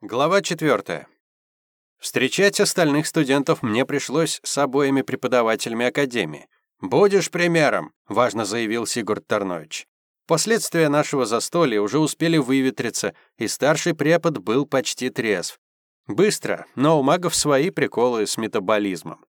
Глава 4. Встречать остальных студентов мне пришлось с обоими преподавателями академии. «Будешь примером», — важно заявил Сигурд Тарнович. Последствия нашего застолья уже успели выветриться, и старший препод был почти трезв. Быстро, но у магов свои приколы с метаболизмом.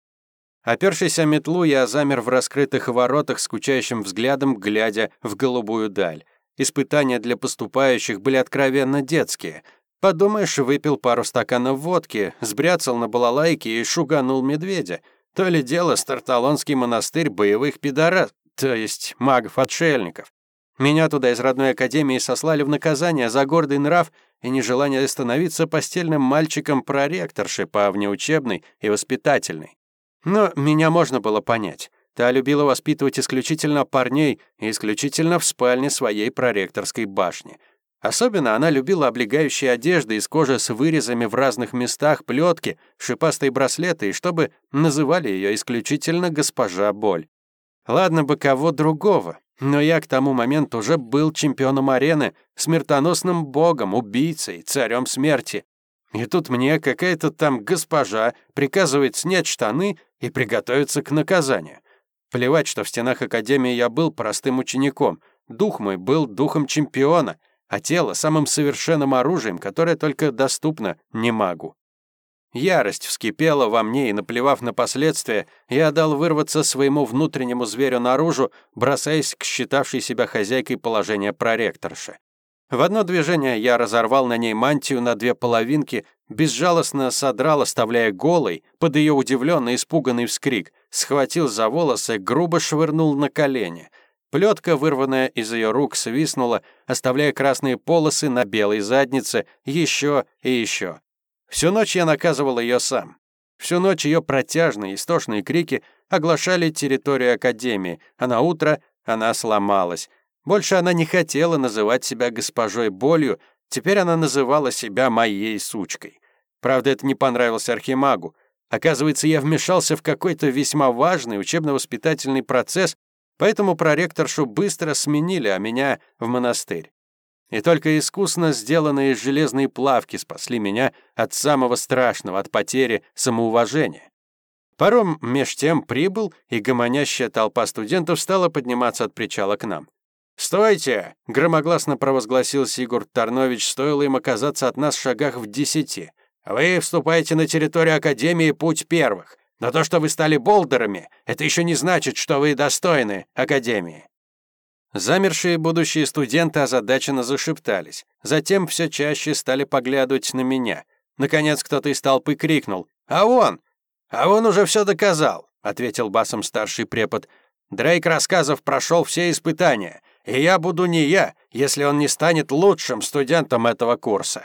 Опершись о метлу, я замер в раскрытых воротах скучающим взглядом, глядя в голубую даль. Испытания для поступающих были откровенно детские — Подумаешь, выпил пару стаканов водки, сбряцал на балалайке и шуганул медведя. То ли дело Старталонский монастырь боевых пидорас, то есть магов-отшельников. Меня туда из родной академии сослали в наказание за гордый нрав и нежелание становиться постельным мальчиком проректорши по внеучебной и воспитательной. Но меня можно было понять. Та любила воспитывать исключительно парней и исключительно в спальне своей проректорской башни. Особенно она любила облегающие одежды из кожи с вырезами в разных местах, плетки, шипастые браслеты, и чтобы называли ее исключительно госпожа Боль. Ладно бы кого другого, но я к тому моменту уже был чемпионом арены, смертоносным богом, убийцей, царем смерти. И тут мне какая-то там госпожа приказывает снять штаны и приготовиться к наказанию. Плевать, что в стенах Академии я был простым учеником. Дух мой был духом чемпиона — а тело — самым совершенным оружием, которое только доступно не магу. Ярость вскипела во мне, и, наплевав на последствия, я дал вырваться своему внутреннему зверю наружу, бросаясь к считавшей себя хозяйкой положения проректорши. В одно движение я разорвал на ней мантию на две половинки, безжалостно содрал, оставляя голой, под ее удивленный испуганный вскрик, схватил за волосы, грубо швырнул на колени — Плетка, вырванная из ее рук, свистнула, оставляя красные полосы на белой заднице еще и еще. Всю ночь я наказывал ее сам. Всю ночь ее протяжные, истошные крики оглашали территорию Академии, а на утро она сломалась. Больше она не хотела называть себя госпожой болью, теперь она называла себя моей сучкой. Правда, это не понравилось Архимагу. Оказывается, я вмешался в какой-то весьма важный учебно-воспитательный процесс, Поэтому проректоршу быстро сменили, а меня в монастырь. И только искусно сделанные железные плавки спасли меня от самого страшного, от потери самоуважения. Паром меж тем прибыл, и гомонящая толпа студентов стала подниматься от причала к нам. «Стойте!» — громогласно провозгласил Сигурд Тарнович, стоило им оказаться от нас в шагах в десяти. «Вы вступаете на территорию Академии путь первых. Но то, что вы стали болдерами, это еще не значит, что вы достойны Академии». Замершие будущие студенты озадаченно зашептались. Затем все чаще стали поглядывать на меня. Наконец кто-то из толпы крикнул «А он! А он уже все доказал!» — ответил басом старший препод. «Дрейк рассказов прошел все испытания, и я буду не я, если он не станет лучшим студентом этого курса».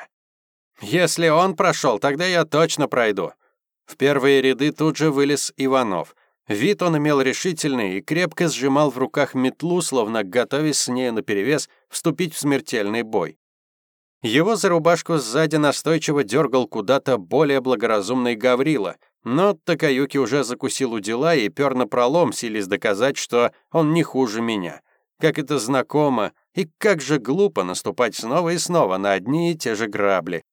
«Если он прошел, тогда я точно пройду», в первые ряды тут же вылез Иванов. Вид он имел решительный и крепко сжимал в руках метлу, словно готовясь с ней наперевес вступить в смертельный бой. Его за рубашку сзади настойчиво дергал куда-то более благоразумный Гаврила, но Такаюки уже закусил у дела и на пролом, силясь доказать, что он не хуже меня. Как это знакомо, и как же глупо наступать снова и снова на одни и те же грабли.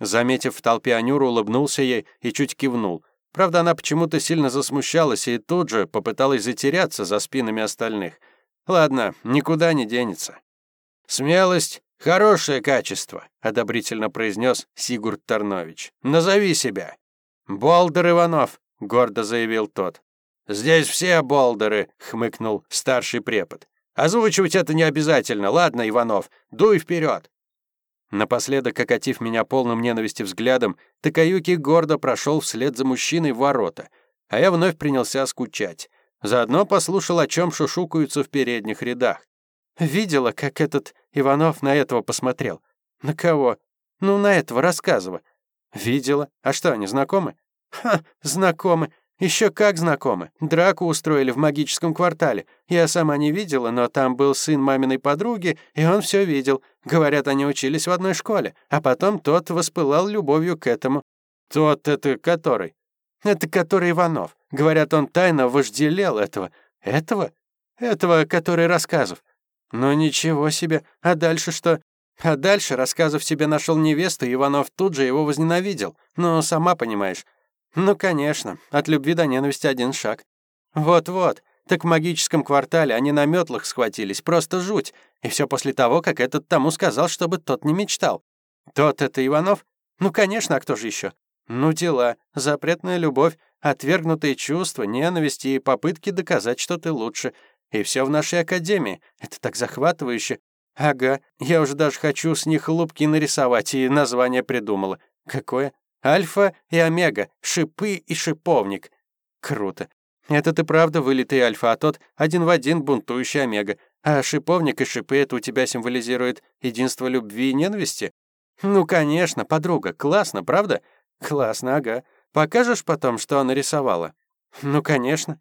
Заметив в толпе Анюру, улыбнулся ей и чуть кивнул. Правда, она почему-то сильно засмущалась и тут же попыталась затеряться за спинами остальных. Ладно, никуда не денется. «Смелость — хорошее качество», — одобрительно произнес Сигурд Тарнович. «Назови себя». «Болдер Иванов», — гордо заявил тот. «Здесь все болдеры», — хмыкнул старший препод. «Озвучивать это не обязательно. Ладно, Иванов, дуй вперед. Напоследок, окатив меня полным ненависти взглядом, Такаюки гордо прошел вслед за мужчиной в ворота, а я вновь принялся скучать. Заодно послушал, о чем шушукаются в передних рядах. Видела, как этот Иванов на этого посмотрел. На кого? Ну, на этого рассказывая. Видела. А что, они знакомы? Ха, знакомы. Еще как знакомы. Драку устроили в магическом квартале. Я сама не видела, но там был сын маминой подруги, и он все видел. Говорят, они учились в одной школе, а потом тот воспылал любовью к этому. Тот это который? Это который Иванов. Говорят, он тайно вожделел этого. Этого? Этого, который рассказов. Но ничего себе. А дальше что? А дальше, рассказов себе нашел невесту, Иванов тут же его возненавидел. Ну, сама понимаешь. Ну, конечно, от любви до ненависти один шаг. Вот-вот, так в магическом квартале они на метлах схватились, просто жуть. И все после того, как этот тому сказал, чтобы тот не мечтал. Тот это Иванов? Ну, конечно, а кто же еще? Ну, дела, запретная любовь, отвергнутые чувства, ненависть и попытки доказать, что ты лучше. И все в нашей академии. Это так захватывающе. Ага, я уже даже хочу с них лупки нарисовать и название придумала. Какое? Альфа и омега, шипы и шиповник. Круто. Это ты правда вылитый альфа, а тот один в один бунтующий омега. А шиповник и шипы это у тебя символизирует единство любви и ненависти? Ну, конечно, подруга, классно, правда? Классно, ага. Покажешь потом, что она рисовала? Ну, конечно.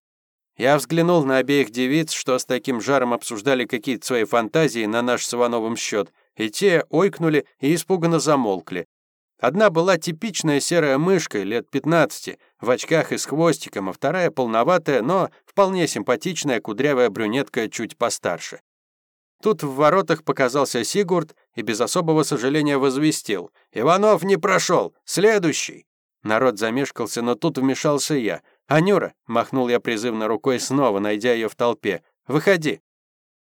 Я взглянул на обеих девиц, что с таким жаром обсуждали какие-то свои фантазии на наш с Ивановым счет, и те ойкнули и испуганно замолкли. Одна была типичная серая мышка лет 15, в очках и с хвостиком, а вторая полноватая, но вполне симпатичная кудрявая брюнетка чуть постарше. Тут в воротах показался Сигурд и без особого сожаления возвестил. «Иванов не прошел! Следующий!» Народ замешкался, но тут вмешался я. «Анюра!» — махнул я призывно рукой снова, найдя ее в толпе. «Выходи!»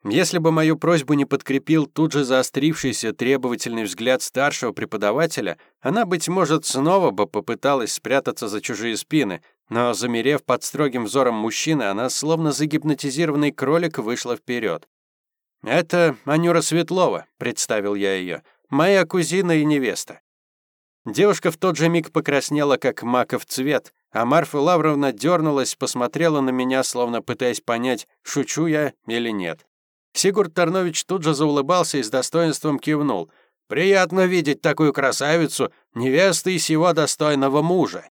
Если бы мою просьбу не подкрепил тут же заострившийся требовательный взгляд старшего преподавателя, она, быть может, снова бы попыталась спрятаться за чужие спины, но, замерев под строгим взором мужчины, она, словно загипнотизированный кролик, вышла вперед. «Это Анюра Светлова», — представил я ее, — «моя кузина и невеста». Девушка в тот же миг покраснела, как маков цвет, а Марфа Лавровна дернулась, посмотрела на меня, словно пытаясь понять, шучу я или нет. Сигурд Тарнович тут же заулыбался и с достоинством кивнул. «Приятно видеть такую красавицу, невестой сего достойного мужа».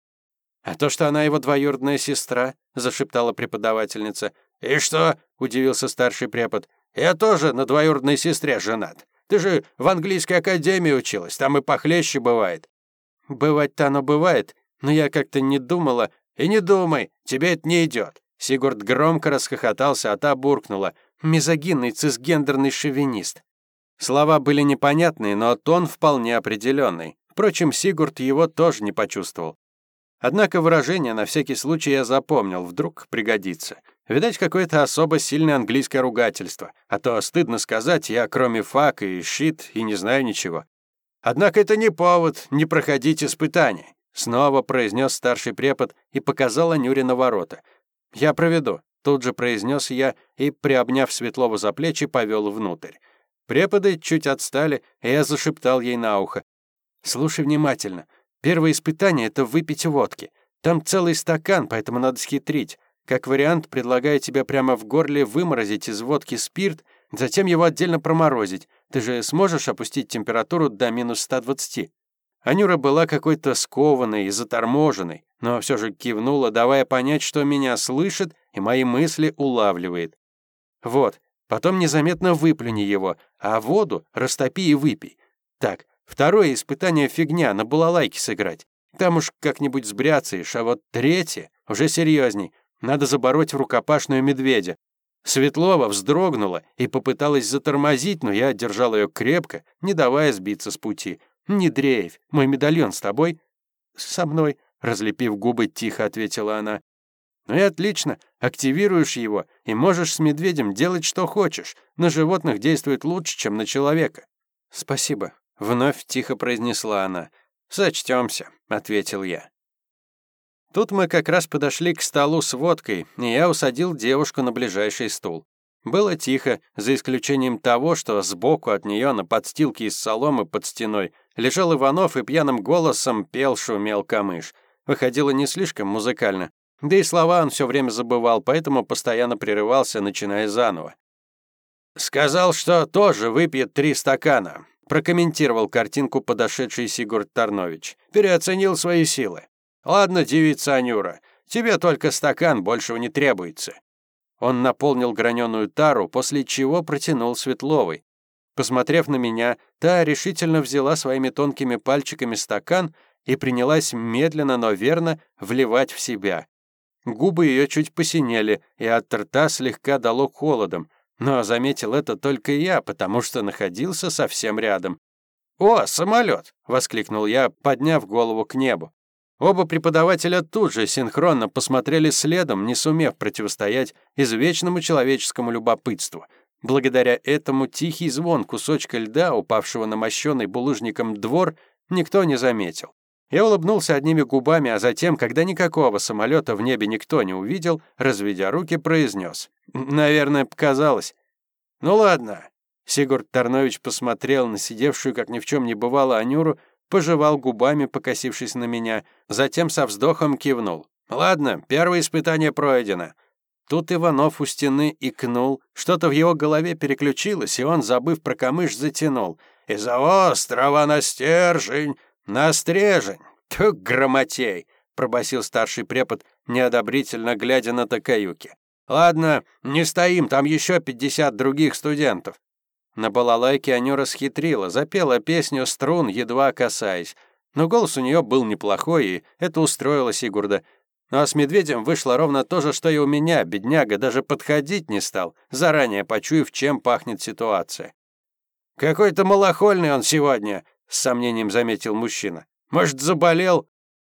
«А то, что она его двоюродная сестра», — зашептала преподавательница. «И что?» — удивился старший препод. «Я тоже на двоюродной сестре женат. Ты же в английской академии училась, там и похлеще бывает». «Бывать-то оно бывает, но я как-то не думала». «И не думай, тебе это не идет». Сигурд громко расхохотался, а та буркнула — мизогинный цисгендерный шовинист. Слова были непонятные, но тон вполне определенный. Впрочем, Сигурд его тоже не почувствовал. Однако выражение на всякий случай я запомнил, вдруг пригодится. Видать, какое-то особо сильное английское ругательство, а то стыдно сказать, я кроме фак и щит и не знаю ничего. Однако это не повод не проходить испытания, снова произнес старший препод и показал Анюре на ворота. Я проведу. Тут же произнес я и, приобняв Светлову за плечи, повел внутрь. Преподы чуть отстали, и я зашептал ей на ухо. «Слушай внимательно. Первое испытание — это выпить водки. Там целый стакан, поэтому надо схитрить. Как вариант, предлагаю тебе прямо в горле выморозить из водки спирт, затем его отдельно проморозить. Ты же сможешь опустить температуру до минус 120?» Анюра была какой-то скованной и заторможенной, но все же кивнула, давая понять, что меня слышит и мои мысли улавливает. Вот, потом незаметно выплюни его, а воду растопи и выпей. Так, второе испытание фигня, на балалайке сыграть. Там уж как-нибудь сбряцаешь, а вот третье уже серьезней. Надо забороть в рукопашную медведя. Светлова вздрогнула и попыталась затормозить, но я держал ее крепко, не давая сбиться с пути. «Не дрейфь, мой медальон с тобой?» «Со мной», — разлепив губы, тихо ответила она. Ну и отлично, активируешь его, и можешь с медведем делать что хочешь. На животных действует лучше, чем на человека. Спасибо, вновь тихо произнесла она. Сочтёмся, ответил я. Тут мы как раз подошли к столу с водкой, и я усадил девушку на ближайший стул. Было тихо, за исключением того, что сбоку от нее на подстилке из соломы под стеной лежал Иванов и пьяным голосом пел шумел камыш. Выходило не слишком музыкально, да и слова он все время забывал, поэтому постоянно прерывался, начиная заново. «Сказал, что тоже выпьет три стакана», — прокомментировал картинку подошедший Сигурд Тарнович. «Переоценил свои силы. Ладно, девица Анюра, тебе только стакан, большего не требуется». Он наполнил граненую тару, после чего протянул Светловой. Посмотрев на меня, та решительно взяла своими тонкими пальчиками стакан и принялась медленно, но верно вливать в себя. Губы ее чуть посинели, и от рта слегка дало холодом. Но заметил это только я, потому что находился совсем рядом. «О, самолет!» — воскликнул я, подняв голову к небу. Оба преподавателя тут же синхронно посмотрели следом, не сумев противостоять извечному человеческому любопытству. Благодаря этому тихий звон кусочка льда, упавшего на мощенный булыжником двор, никто не заметил. Я улыбнулся одними губами, а затем, когда никакого самолета в небе никто не увидел, разведя руки, произнес. «Наверное, показалось». «Ну ладно». Сигурд Тарнович посмотрел на сидевшую, как ни в чем не бывало, Анюру, пожевал губами, покосившись на меня, затем со вздохом кивнул. «Ладно, первое испытание пройдено». Тут Иванов у стены икнул, что-то в его голове переключилось, и он, забыв про камыш, затянул. «Из-за острова на стержень, на стрежень, ты грамотей!» — пробасил старший препод, неодобрительно глядя на Такаюки. «Ладно, не стоим, там еще пятьдесят других студентов. На балалайке Анюра схитрила, запела песню струн, едва касаясь. Но голос у нее был неплохой, и это устроило Сигурда. Ну а с медведем вышло ровно то же, что и у меня. Бедняга даже подходить не стал, заранее почуяв, чем пахнет ситуация. «Какой-то малохольный он сегодня», — с сомнением заметил мужчина. «Может, заболел?»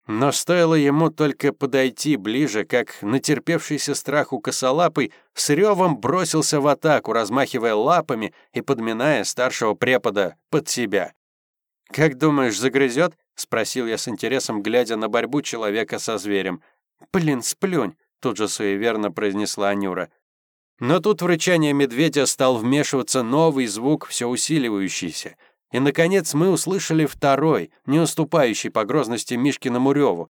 Но стоило ему только подойти ближе, как натерпевшийся страху косолапый с ревом бросился в атаку, размахивая лапами и подминая старшего препода под себя. «Как думаешь, загрызет?» — спросил я с интересом, глядя на борьбу человека со зверем. «Блин, сплюнь!» — тут же суеверно произнесла Анюра. Но тут в рычание медведя стал вмешиваться новый звук, все усиливающийся — и, наконец, мы услышали второй, не уступающий по грозности Мишкиному реву.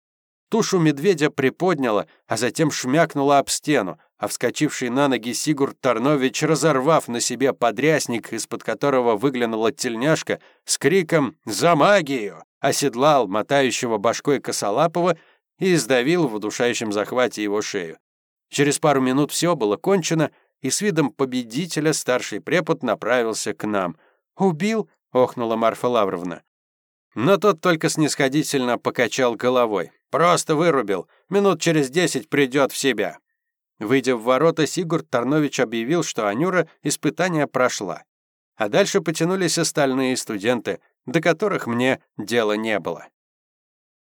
Тушу медведя приподняла, а затем шмякнула об стену, а вскочивший на ноги Сигурд Тарнович, разорвав на себе подрясник, из-под которого выглянула тельняшка, с криком «За магию!» оседлал мотающего башкой косолапого и сдавил в удушающем захвате его шею. Через пару минут все было кончено, и с видом победителя старший препод направился к нам. «Убил?» Охнула Марфа Лавровна. Но тот только снисходительно покачал головой. Просто вырубил. Минут через десять придет в себя. Выйдя в ворота, Сигурд Тарнович объявил, что Анюра испытание прошла. А дальше потянулись остальные студенты, до которых мне дела не было.